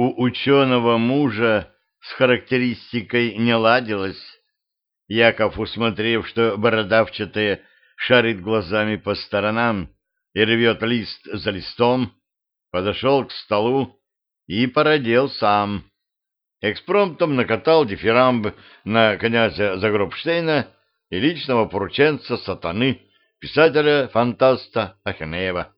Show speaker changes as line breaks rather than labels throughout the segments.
У ученого мужа с характеристикой не ладилось. Яков, усмотрев, что бородавчатая шарит глазами по сторонам и рвет лист за листом, подошел к столу и породел сам. Экспромтом накатал дифирамб на князя Загробштейна и личного порученца сатаны, писателя-фантаста Ахенеева.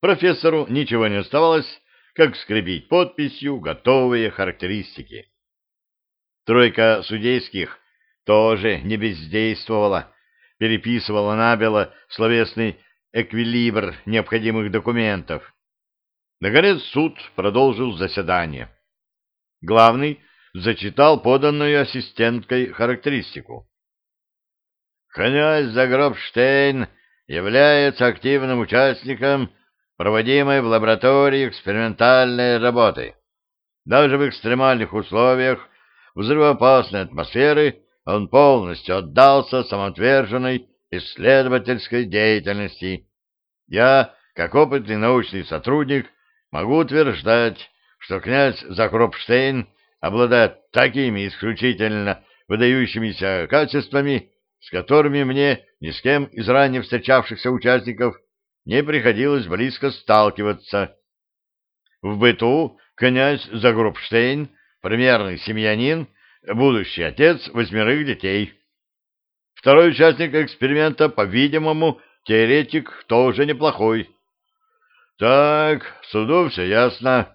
Профессору ничего не оставалось, как скрепить подписью готовые характеристики. Тройка судейских тоже не бездействовала, переписывала набело словесный эквилибр необходимых документов. Наконец суд продолжил заседание. Главный зачитал поданную ассистенткой характеристику. Князь Загробштейн является активным участником проводимой в лаборатории экспериментальной работы. Даже в экстремальных условиях взрывоопасной атмосферы он полностью отдался самоотверженной исследовательской деятельности. Я, как опытный научный сотрудник, могу утверждать, что князь Закропштейн обладает такими исключительно выдающимися качествами, с которыми мне ни с кем из ранее встречавшихся участников не приходилось близко сталкиваться. В быту князь Загрубштейн, примерный семьянин, будущий отец восьмерых детей. Второй участник эксперимента, по-видимому, теоретик тоже неплохой. Так, суду все ясно.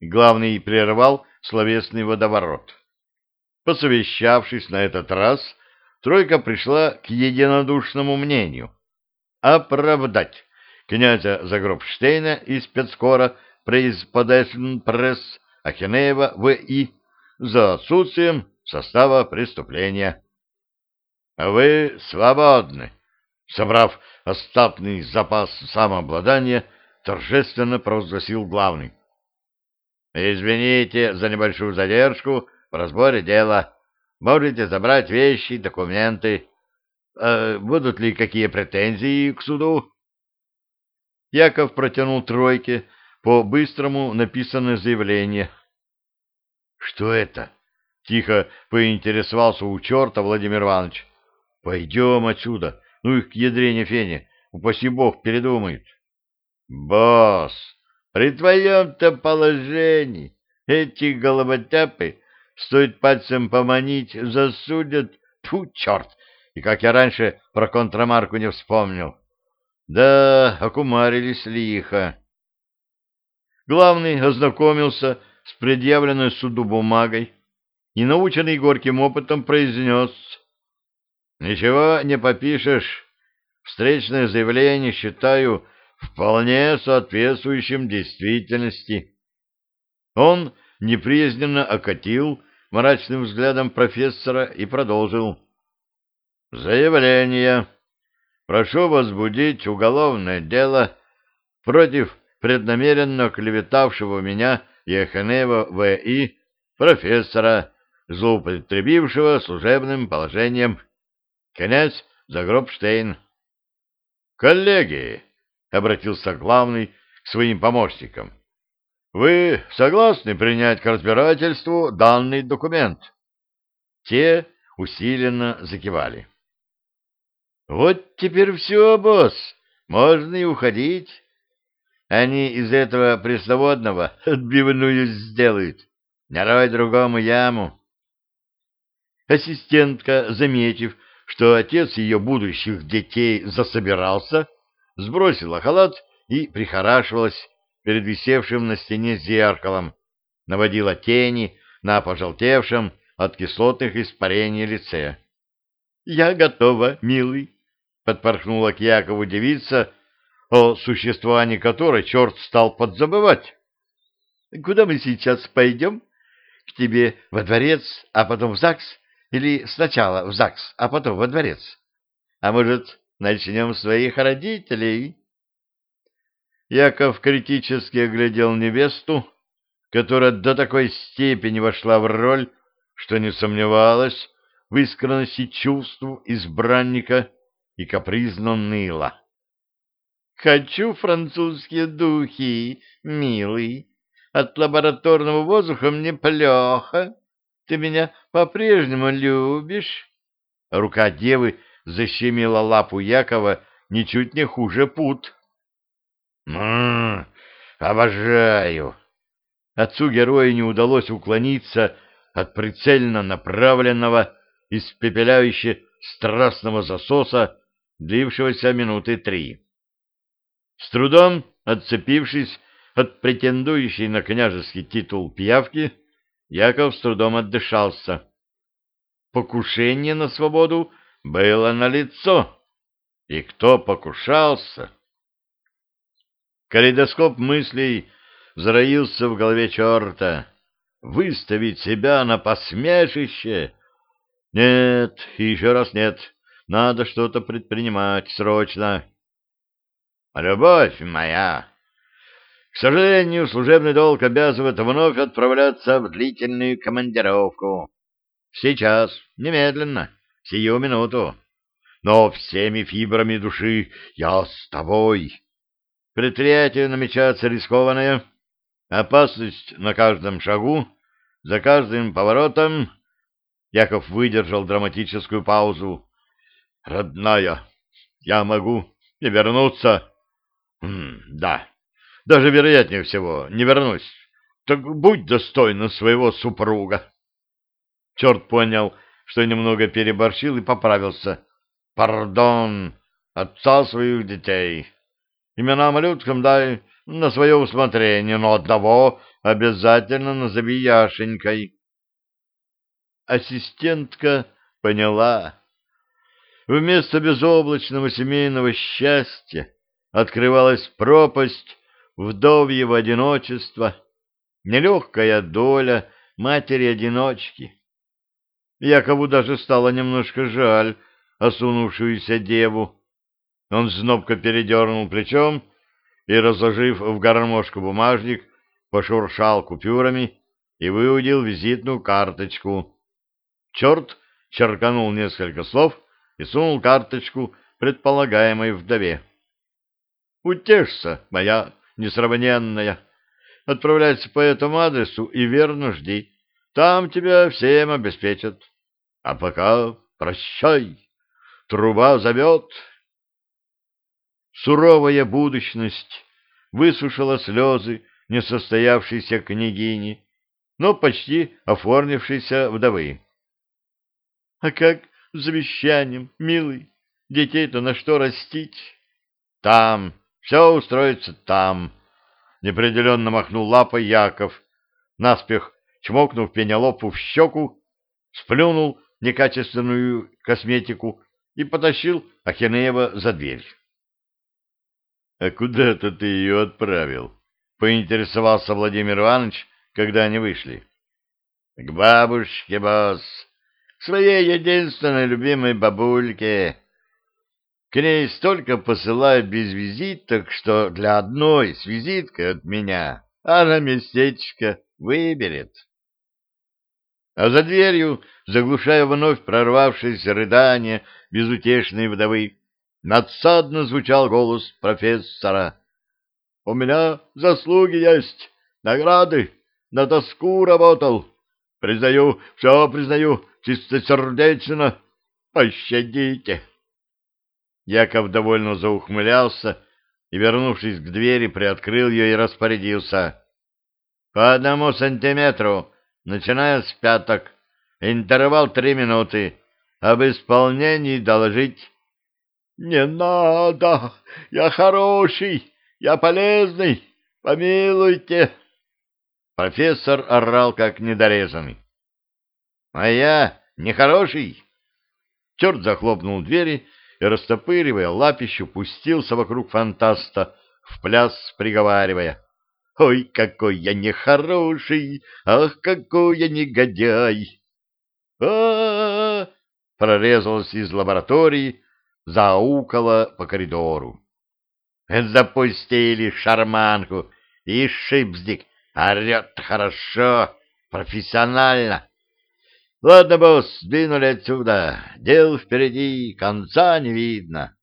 Главный прервал словесный водоворот. Посовещавшись на этот раз, тройка пришла к единодушному мнению — оправдать князя Загробштейна из спецкора Прейсподешн Пресс Ахинеева В.И. за отсутствием состава преступления. Вы свободны, собрав остатный запас самообладания, торжественно провозгласил главный. Извините за небольшую задержку в разборе дела. Можете забрать вещи, документы. А будут ли какие претензии к суду? Яков протянул тройке по быстрому написанное заявление. — Что это? — тихо поинтересовался у черта Владимир Иванович. — Пойдем отсюда. Ну их к ядрене фене. Упаси бог, передумают. — Босс, при твоем-то положении эти голоботяпы, стоит пальцем поманить, засудят. Тьфу, черт, и как я раньше про контрамарку не вспомнил. Да, окумарились лихо. Главный ознакомился с предъявленной суду бумагой и, наученный горьким опытом, произнес «Ничего не попишешь. Встречное заявление считаю вполне соответствующим действительности». Он неприязненно окатил мрачным взглядом профессора и продолжил. Заявление. Прошу возбудить уголовное дело против преднамеренно клеветавшего меня Еханева В.И., профессора, злоупотребившего служебным положением. Князь Загробштейн. «Коллеги!» — обратился главный к своим помощникам. «Вы согласны принять к разбирательству данный документ?» Те усиленно закивали. Вот теперь все, босс, можно и уходить. Они из этого пресноводного отбивную сделают. Нарой другому яму. Ассистентка, заметив, что отец ее будущих детей засобирался, сбросила халат и прихорашивалась перед висевшим на стене зеркалом, наводила тени на пожелтевшем от кислотных испарений лице. — Я готова, милый подпорхнула к Якову девица, о существовании которой черт стал подзабывать. — Куда мы сейчас пойдем? К тебе во дворец, а потом в ЗАГС? Или сначала в ЗАГС, а потом во дворец? А может, начнем с своих родителей? Яков критически оглядел невесту, которая до такой степени вошла в роль, что не сомневалась в искренности чувств избранника и капризно ныла. «Хочу французские духи, милый. от лабораторного воздуха мне плохо. Ты меня по-прежнему любишь? Рука девы защемила лапу Якова ничуть не хуже пут. «М-м, обожаю!» Отцу героя не удалось уклониться от прицельно направленного, испепеляюще страстного засоса, длившегося минуты три. С трудом отцепившись от претендующей на княжеский титул пиявки, Яков с трудом отдышался. Покушение на свободу было налицо. И кто покушался? Калейдоскоп мыслей зароился в голове черта. Выставить себя на посмешище? Нет, еще раз нет. Надо что-то предпринимать срочно. Любовь моя, к сожалению, служебный долг обязывает вновь отправляться в длительную командировку. Сейчас, немедленно, сию минуту. Но всеми фибрами души я с тобой. Предприятие намечается рискованное, опасность на каждом шагу, за каждым поворотом. Яков выдержал драматическую паузу. Родная, я могу не вернуться? М да, даже вероятнее всего не вернусь. Так будь достойна своего супруга. Черт понял, что немного переборщил и поправился. Пардон, отца своих детей. Имена малюткам дай на свое усмотрение, но одного обязательно назови Яшенькой. Ассистентка поняла. Вместо безоблачного семейного счастья открывалась пропасть вдовьего одиночества, нелегкая доля матери-одиночки. Якову даже стало немножко жаль осунувшуюся деву. Он знобко передернул плечом и, разложив в гармошку бумажник, пошуршал купюрами и выудил визитную карточку. Черт черканул несколько слов и сунул карточку предполагаемой вдове. «Утешься, моя несравненная. Отправляйся по этому адресу и верно жди. Там тебя всем обеспечат. А пока прощай. Труба зовет. Суровая будущность высушила слезы несостоявшейся княгини, но почти оформившейся вдовы. — А как завещанием, милый? Детей-то на что растить? — Там, все устроится там. Неопределенно махнул лапой Яков, наспех чмокнув Пенелопу в щеку, сплюнул некачественную косметику и потащил Ахинеева за дверь. — А куда-то ты ее отправил? — поинтересовался Владимир Иванович, когда они вышли. — К бабушке, босс, своей единственной любимой бабульке. К ней столько посылают без визиток, что для одной с визиткой от меня она местечко выберет. А за дверью, заглушая вновь прорвавшееся рыдание безутешной вдовы, надсадно звучал голос профессора. — У меня заслуги есть, награды, на тоску работал. Признаю, все признаю, чистосердечно. Пощадите. Яков довольно заухмылялся и, вернувшись к двери, приоткрыл ее и распорядился. По одному сантиметру, начиная с пяток, интервал три минуты. Об исполнении доложить. — Не надо! Я хороший! Я полезный! Помилуйте! Профессор орал, как недорезанный. — А я нехороший! Черт захлопнул двери и, растопыривая лапищу, пустился вокруг фантаста, в пляс приговаривая. «Ой, какой я нехороший! Ах, какой я негодяй!» а -а -а прорезалась из лаборатории, заукала по коридору. «Запустили шарманку, и шипздик орет хорошо, профессионально!» Ладно, босс, двинули отсюда. Дел впереди, конца не видно.